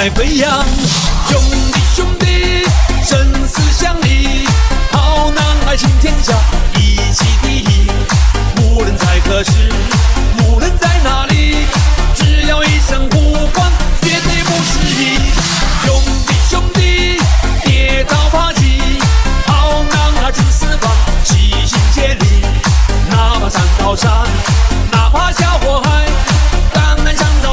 在飞扬，兄弟兄弟，生死相依，好男儿行天下，义气第一。无论在何时，无论在哪里，只要一声呼唤，绝对不迟疑。兄弟兄弟，跌倒爬起，好男儿进四方，齐心协力，哪怕山高山，哪怕。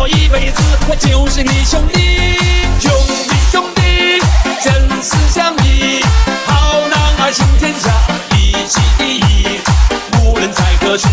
一辈子我就是你兄弟。兄弟兄弟生死相依好男儿行天下一心一意无论在何时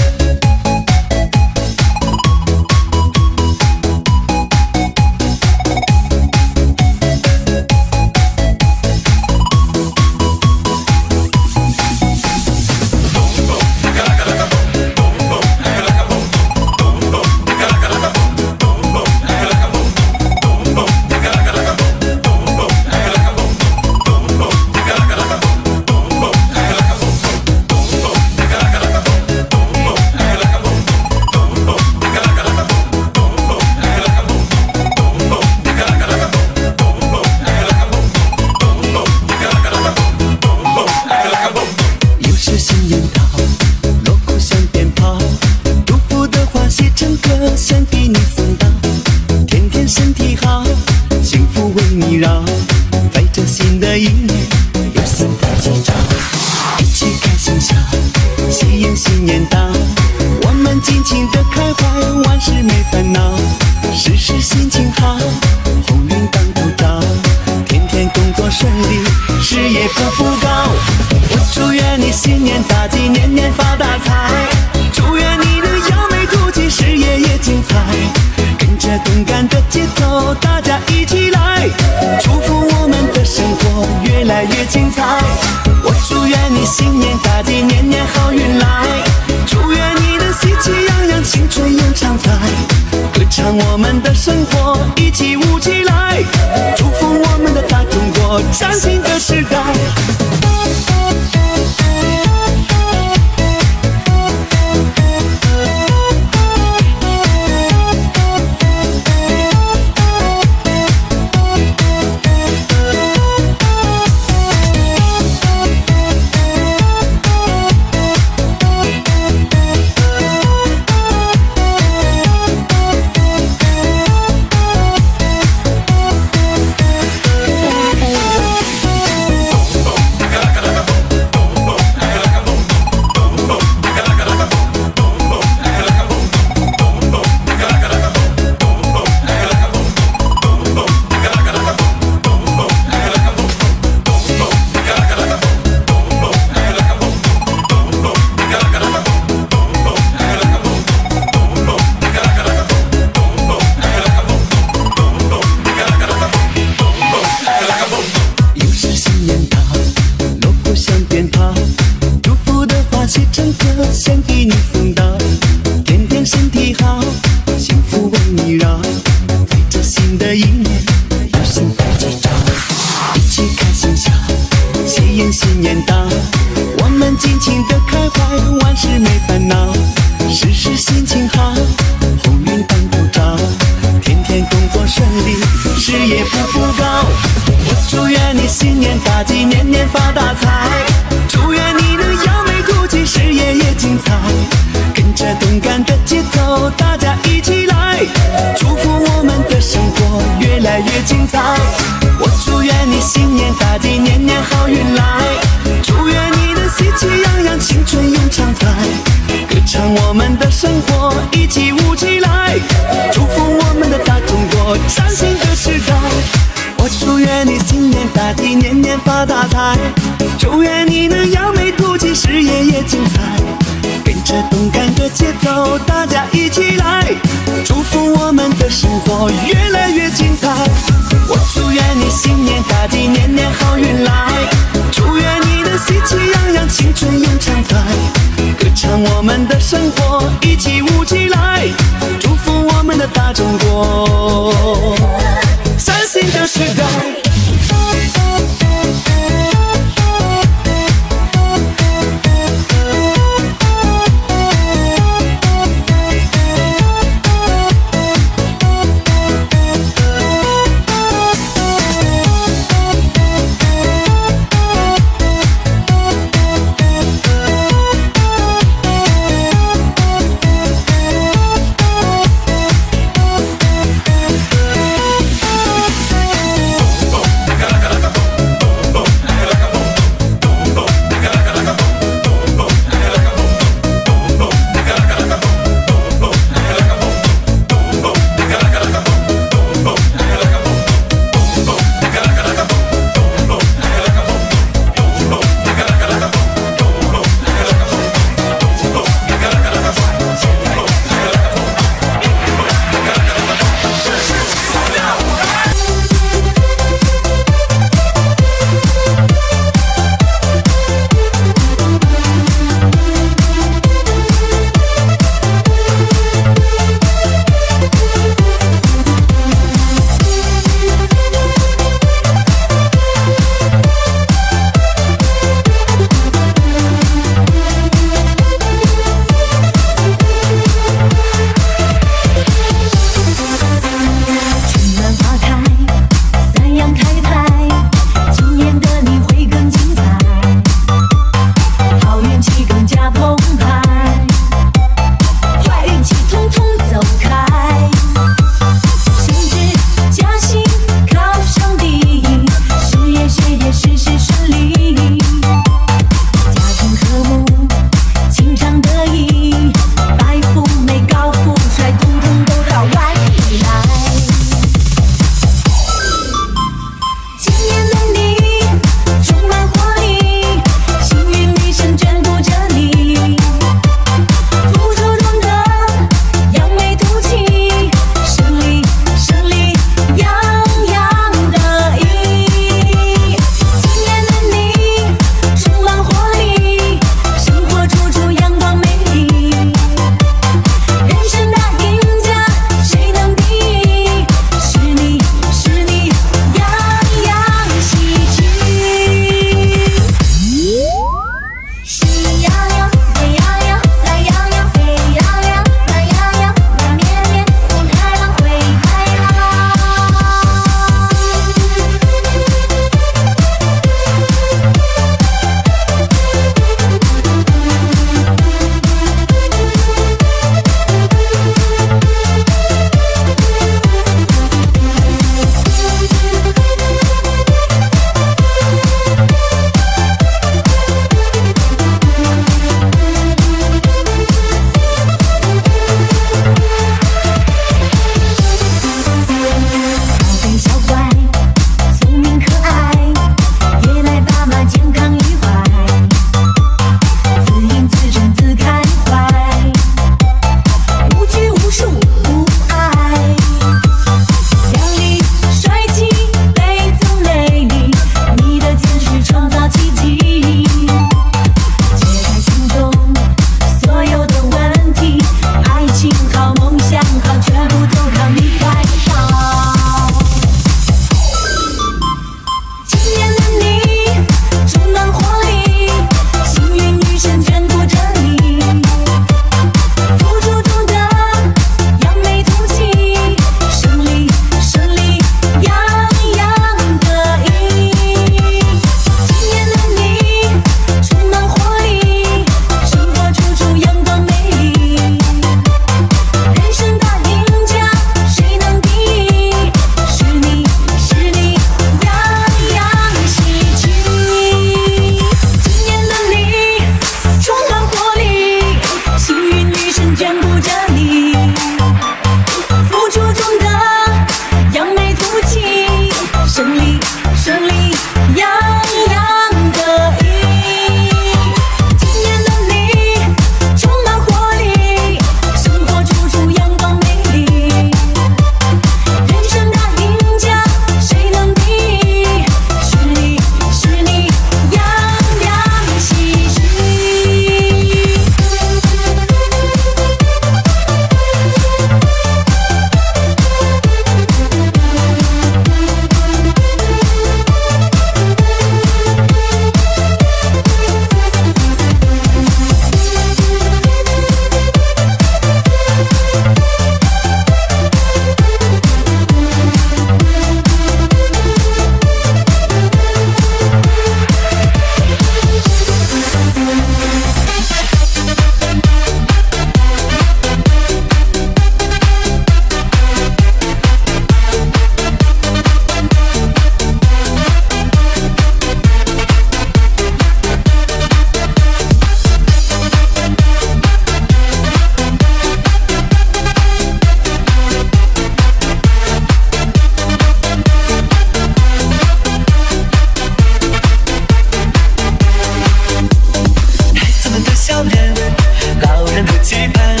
City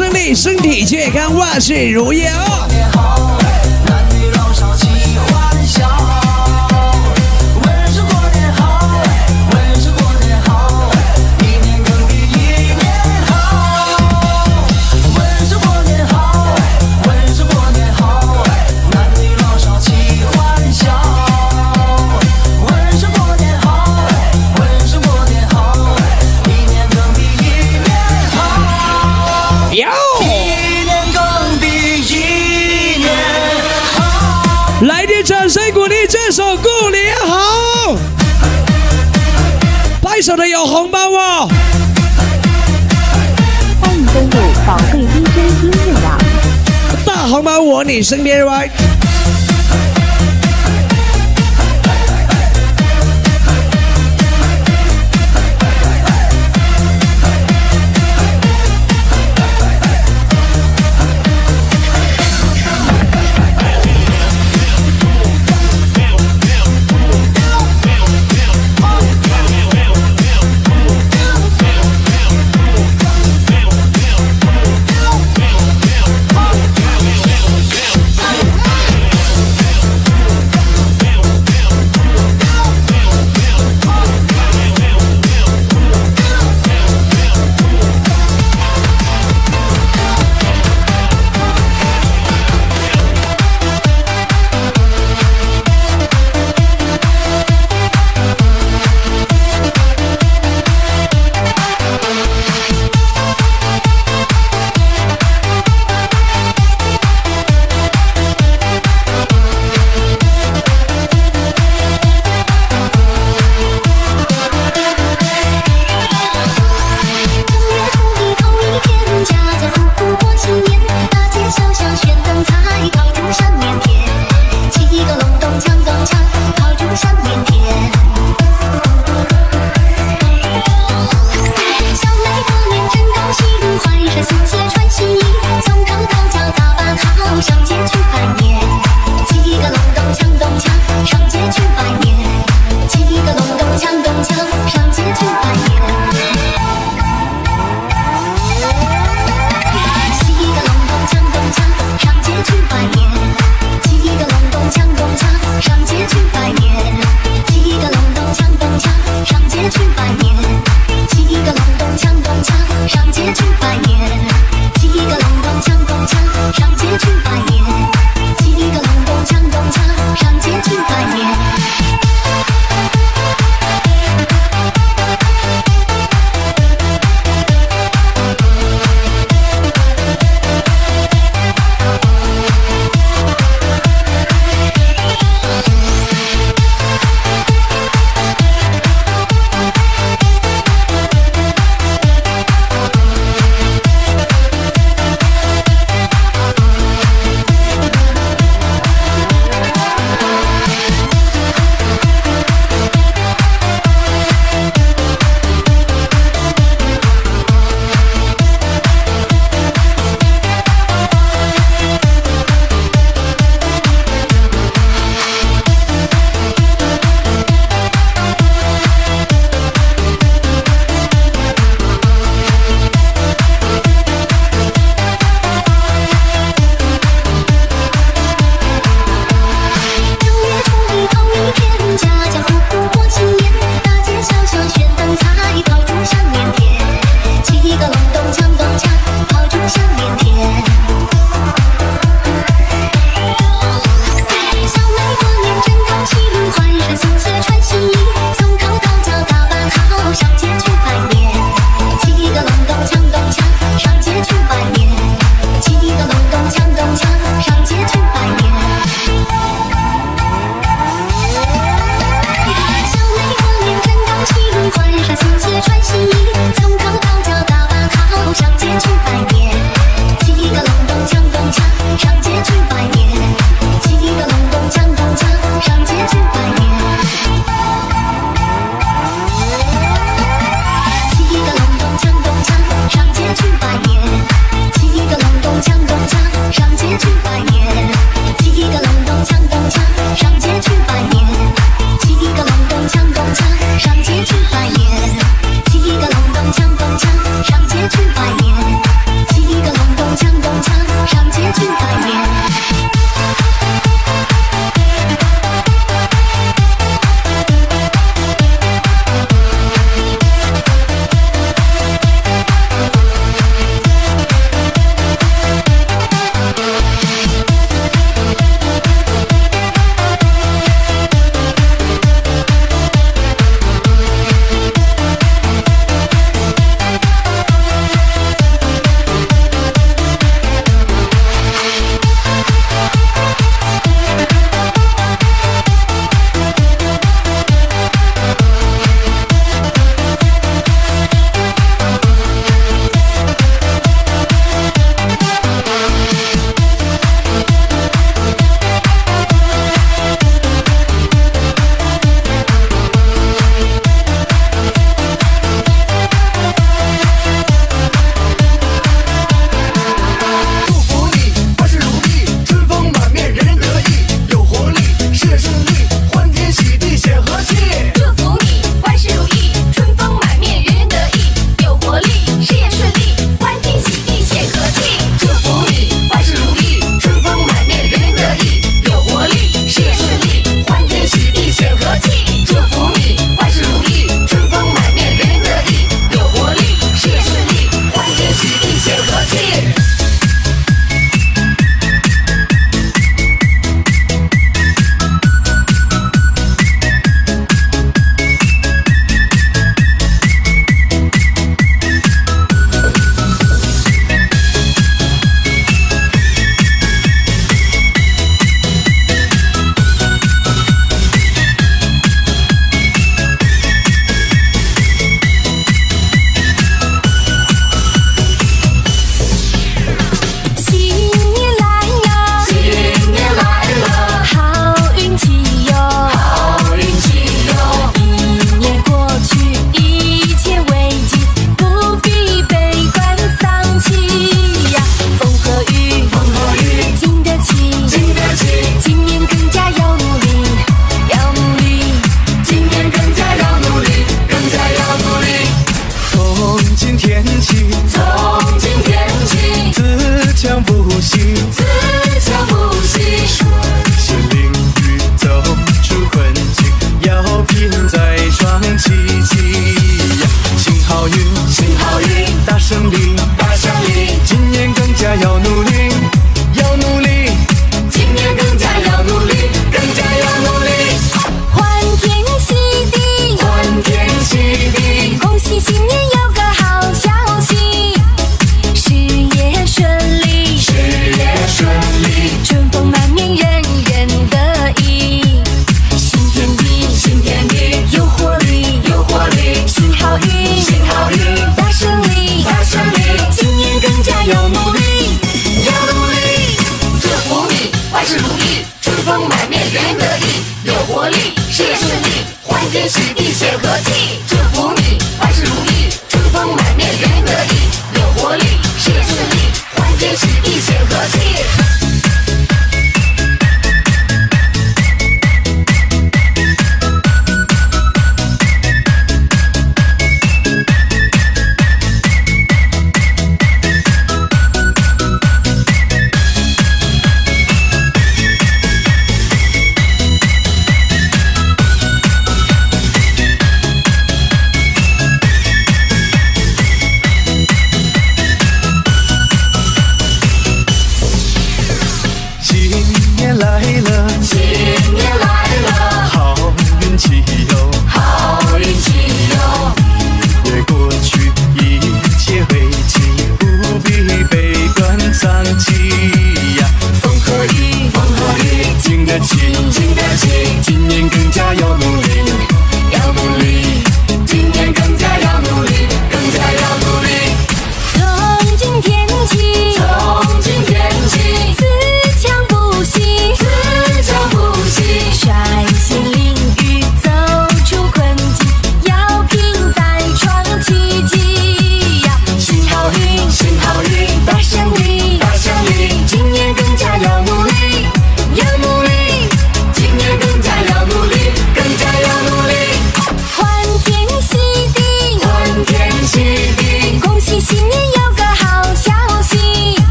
顺利身体健康万事如意哦手的有红包哦！欢迎登录宝贝 DJ 音乐网，大红包我你身边玩。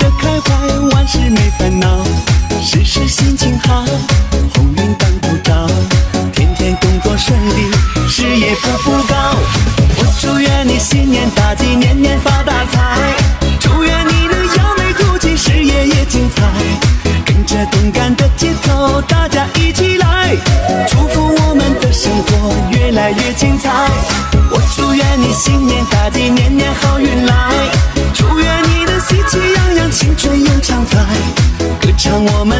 们歌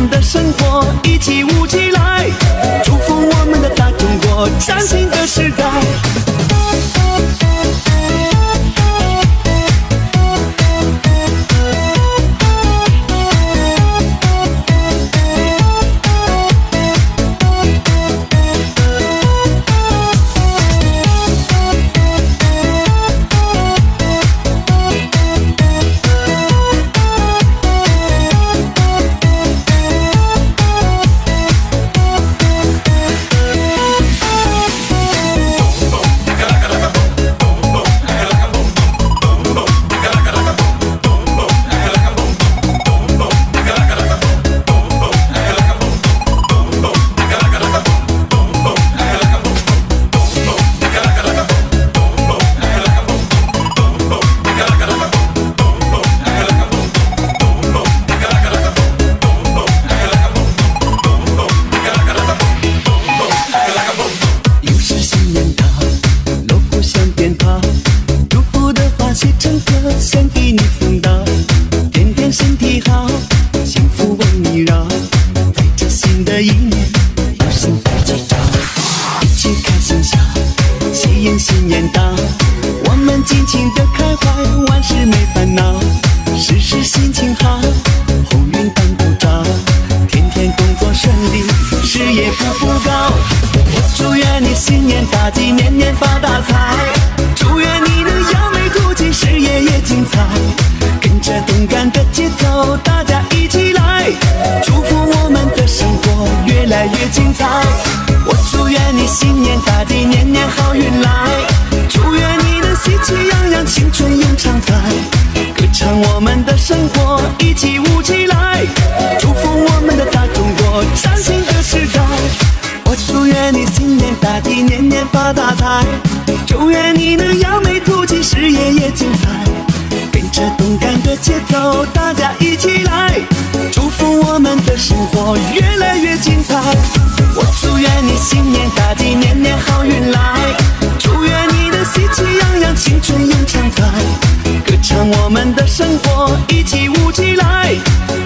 一起来祝福我们的生活越来越精彩。我祝愿你新年大吉，年年好运来。祝愿你的喜气洋洋，青春永常在。歌唱我们的生活，一起舞起来，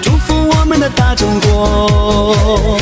祝福我们的大中国。